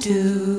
do.